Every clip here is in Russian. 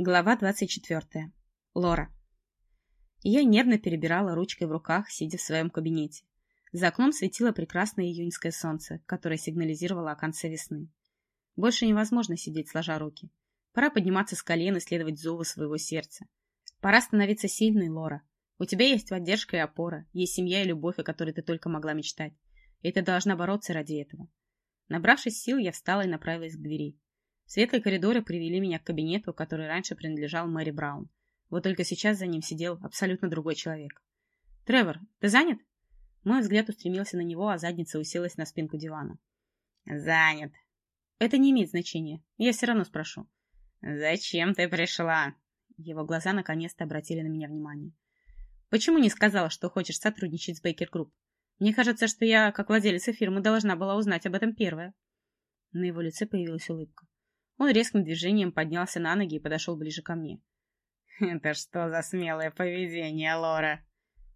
Глава 24. Лора. Я нервно перебирала ручкой в руках, сидя в своем кабинете. За окном светило прекрасное июньское солнце, которое сигнализировало о конце весны. Больше невозможно сидеть сложа руки. Пора подниматься с колен и следовать зову своего сердца. Пора становиться сильной, Лора. У тебя есть поддержка и опора, есть семья и любовь, о которой ты только могла мечтать. И ты должна бороться ради этого. Набравшись сил, я встала и направилась к двери. Светлые коридоры привели меня к кабинету, который раньше принадлежал Мэри Браун. Вот только сейчас за ним сидел абсолютно другой человек. «Тревор, ты занят?» Мой взгляд устремился на него, а задница уселась на спинку дивана. «Занят». «Это не имеет значения. Я все равно спрошу». «Зачем ты пришла?» Его глаза наконец-то обратили на меня внимание. «Почему не сказала, что хочешь сотрудничать с Бейкер Group? Мне кажется, что я, как владелица фирмы, должна была узнать об этом первая». На его лице появилась улыбка. Он резким движением поднялся на ноги и подошел ближе ко мне. «Это что за смелое поведение, Лора?»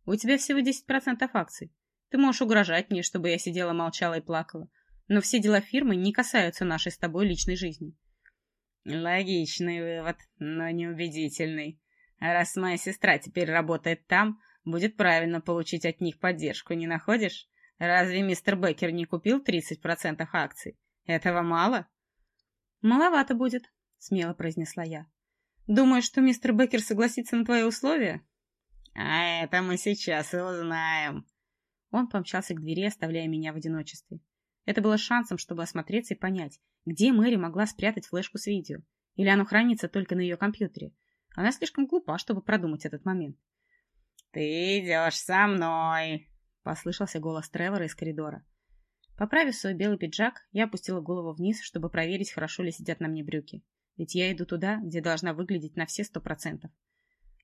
«У тебя всего 10% акций. Ты можешь угрожать мне, чтобы я сидела, молчала и плакала. Но все дела фирмы не касаются нашей с тобой личной жизни». «Логичный вывод, но неубедительный. А раз моя сестра теперь работает там, будет правильно получить от них поддержку, не находишь? Разве мистер Беккер не купил 30% акций? Этого мало?» «Маловато будет», — смело произнесла я. «Думаешь, что мистер Беккер согласится на твои условия?» «А это мы сейчас и узнаем». Он помчался к двери, оставляя меня в одиночестве. Это было шансом, чтобы осмотреться и понять, где Мэри могла спрятать флешку с видео. Или оно хранится только на ее компьютере. Она слишком глупа, чтобы продумать этот момент. «Ты идешь со мной!» — послышался голос Тревора из коридора. Поправив свой белый пиджак, я опустила голову вниз, чтобы проверить, хорошо ли сидят на мне брюки. Ведь я иду туда, где должна выглядеть на все сто процентов.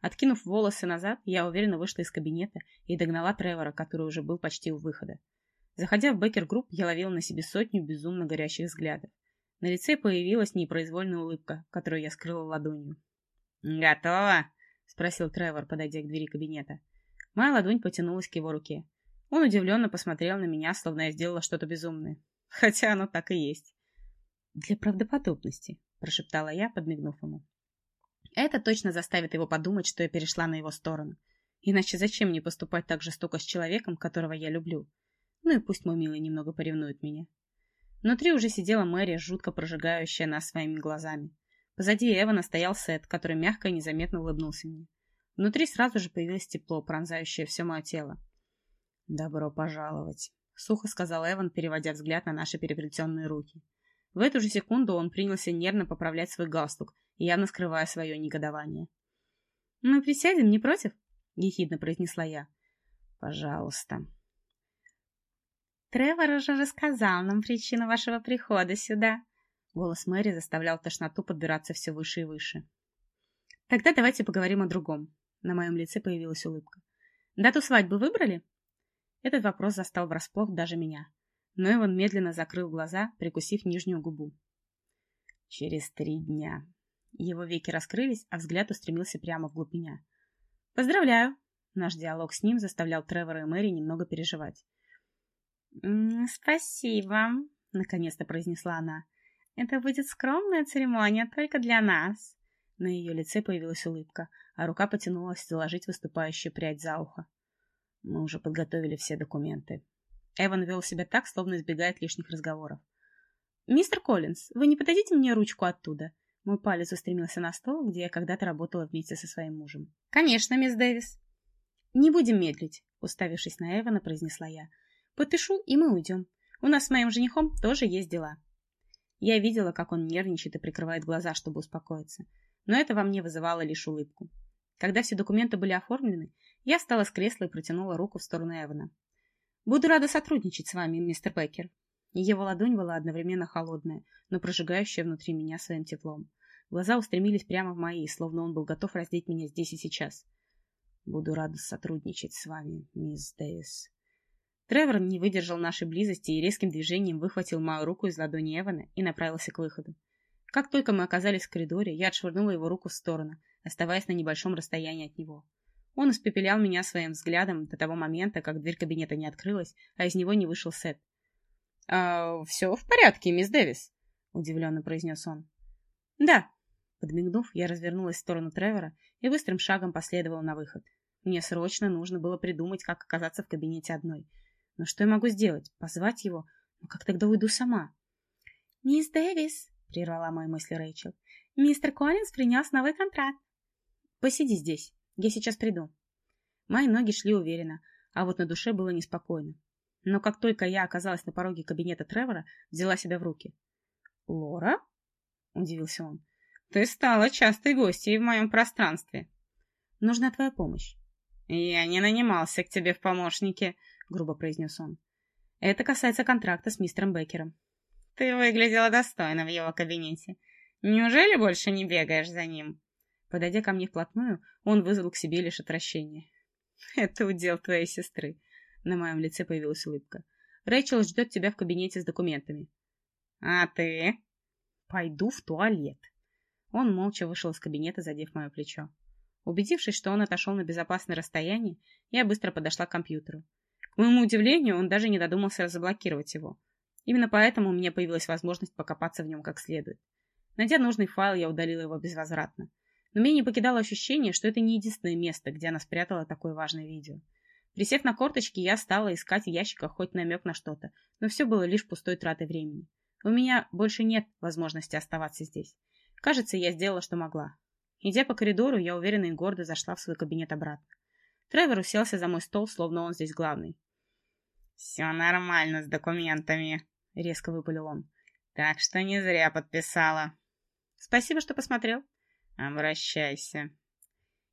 Откинув волосы назад, я уверенно вышла из кабинета и догнала Тревора, который уже был почти у выхода. Заходя в Беккер Group, я ловила на себе сотню безумно горящих взглядов. На лице появилась непроизвольная улыбка, которую я скрыла ладонью. «Готово?» — спросил Тревор, подойдя к двери кабинета. Моя ладонь потянулась к его руке. Он удивленно посмотрел на меня, словно я сделала что-то безумное. Хотя оно так и есть. «Для правдоподобности», — прошептала я, подмигнув ему. Это точно заставит его подумать, что я перешла на его сторону. Иначе зачем мне поступать так жестоко с человеком, которого я люблю? Ну и пусть мой милый немного поревнует меня. Внутри уже сидела Мэри, жутко прожигающая нас своими глазами. Позади Эвана стоял Сет, который мягко и незаметно улыбнулся мне. Внутри сразу же появилось тепло, пронзающее все мое тело. «Добро пожаловать», — сухо сказал Эван, переводя взгляд на наши переплетенные руки. В эту же секунду он принялся нервно поправлять свой галстук, явно скрывая свое негодование. «Мы присядем, не против?» — ехидно произнесла я. «Пожалуйста». «Тревор уже рассказал нам причину вашего прихода сюда». Голос Мэри заставлял тошноту подбираться все выше и выше. «Тогда давайте поговорим о другом». На моем лице появилась улыбка. «Дату свадьбы выбрали?» Этот вопрос застал врасплох даже меня. Но Иван медленно закрыл глаза, прикусив нижнюю губу. «Через три дня». Его веки раскрылись, а взгляд устремился прямо вглубь меня. «Поздравляю!» Наш диалог с ним заставлял Тревора и Мэри немного переживать. «Спасибо», — наконец-то произнесла она. «Это будет скромная церемония только для нас». На ее лице появилась улыбка, а рука потянулась заложить выступающую прядь за ухо. Мы уже подготовили все документы. Эван вел себя так, словно избегает лишних разговоров. «Мистер Коллинз, вы не подадите мне ручку оттуда?» Мой палец устремился на стол, где я когда-то работала вместе со своим мужем. «Конечно, мисс Дэвис». «Не будем медлить», — уставившись на Эвана, произнесла я. «Подпишу, и мы уйдем. У нас с моим женихом тоже есть дела». Я видела, как он нервничает и прикрывает глаза, чтобы успокоиться. Но это во мне вызывало лишь улыбку. Когда все документы были оформлены, я встала с кресла и протянула руку в сторону Эвана. «Буду рада сотрудничать с вами, мистер Беккер». Его ладонь была одновременно холодная, но прожигающая внутри меня своим теплом. Глаза устремились прямо в мои, словно он был готов раздеть меня здесь и сейчас. «Буду рада сотрудничать с вами, мисс Дэвис». Тревор не выдержал нашей близости и резким движением выхватил мою руку из ладони Эвана и направился к выходу. Как только мы оказались в коридоре, я отшвырнула его руку в сторону, оставаясь на небольшом расстоянии от него. Он испепелял меня своим взглядом до того момента, как дверь кабинета не открылась, а из него не вышел Сет. «А, «Все в порядке, мисс Дэвис», — удивленно произнес он. «Да», Подмигнув, я развернулась в сторону Тревора и быстрым шагом последовала на выход. Мне срочно нужно было придумать, как оказаться в кабинете одной. Но что я могу сделать? Позвать его? Но как тогда уйду сама? «Мисс Дэвис», — прервала мои мысли Рэйчел, — «мистер Коллинз принес новый контракт». «Посиди здесь, я сейчас приду». Мои ноги шли уверенно, а вот на душе было неспокойно. Но как только я оказалась на пороге кабинета Тревора, взяла себя в руки. «Лора?» — удивился он. «Ты стала частой гостьей в моем пространстве». «Нужна твоя помощь». «Я не нанимался к тебе в помощники», — грубо произнес он. «Это касается контракта с мистером Беккером». «Ты выглядела достойно в его кабинете. Неужели больше не бегаешь за ним?» Подойдя ко мне вплотную, он вызвал к себе лишь отвращение. «Это удел твоей сестры». На моем лице появилась улыбка. «Рэйчел ждет тебя в кабинете с документами». «А ты?» «Пойду в туалет». Он молча вышел из кабинета, задев мое плечо. Убедившись, что он отошел на безопасное расстояние, я быстро подошла к компьютеру. К моему удивлению, он даже не додумался заблокировать его. Именно поэтому у меня появилась возможность покопаться в нем как следует. Найдя нужный файл, я удалила его безвозвратно. Но меня не покидало ощущение, что это не единственное место, где она спрятала такое важное видео. Присев на корточки, я стала искать в ящиках хоть намек на что-то, но все было лишь пустой тратой времени. У меня больше нет возможности оставаться здесь. Кажется, я сделала, что могла. Идя по коридору, я уверенно и гордо зашла в свой кабинет обратно. Тревор уселся за мой стол, словно он здесь главный. «Все нормально с документами», — резко выпалил он. «Так что не зря подписала». «Спасибо, что посмотрел», «Обращайся».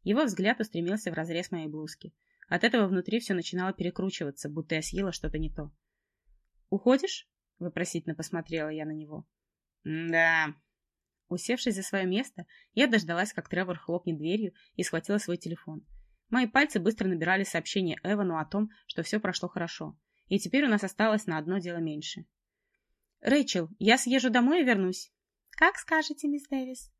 Его взгляд устремился в разрез моей блузки. От этого внутри все начинало перекручиваться, будто я съела что-то не то. «Уходишь?» — вопросительно посмотрела я на него. «Да». Усевшись за свое место, я дождалась, как Тревор хлопнет дверью и схватила свой телефон. Мои пальцы быстро набирали сообщение Эвану о том, что все прошло хорошо, и теперь у нас осталось на одно дело меньше. «Рэйчел, я съезжу домой и вернусь». «Как скажете, мисс Дэвис».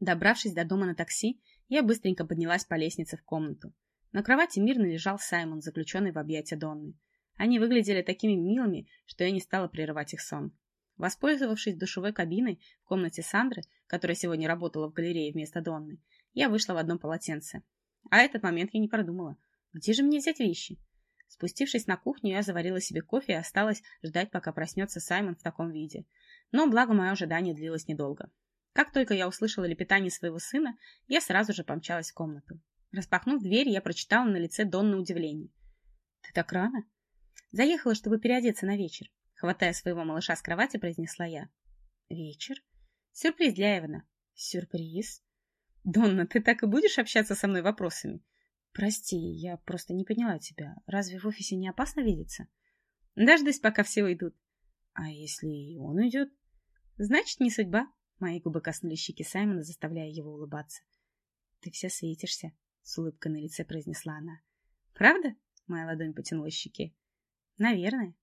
Добравшись до дома на такси, я быстренько поднялась по лестнице в комнату. На кровати мирно лежал Саймон, заключенный в объятия Донны. Они выглядели такими милыми, что я не стала прерывать их сон. Воспользовавшись душевой кабиной в комнате Сандры, которая сегодня работала в галерее вместо Донны, я вышла в одном полотенце. А этот момент я не продумала. Где же мне взять вещи? Спустившись на кухню, я заварила себе кофе и осталась ждать, пока проснется Саймон в таком виде. Но, благо, мое ожидание длилось недолго. Как только я услышала лепетание своего сына, я сразу же помчалась в комнату. Распахнув дверь, я прочитала на лице Донны удивление. «Ты так рано?» «Заехала, чтобы переодеться на вечер», — хватая своего малыша с кровати, произнесла я. «Вечер? Сюрприз для Эвана». «Сюрприз?» «Донна, ты так и будешь общаться со мной вопросами?» «Прости, я просто не поняла тебя. Разве в офисе не опасно видеться?» «Дождусь, пока все уйдут». «А если и он уйдет?» «Значит, не судьба», Мои губы коснулись щеки Саймона, заставляя его улыбаться. «Ты вся светишься», — с улыбкой на лице произнесла она. «Правда?» — моя ладонь потянула щеки. «Наверное».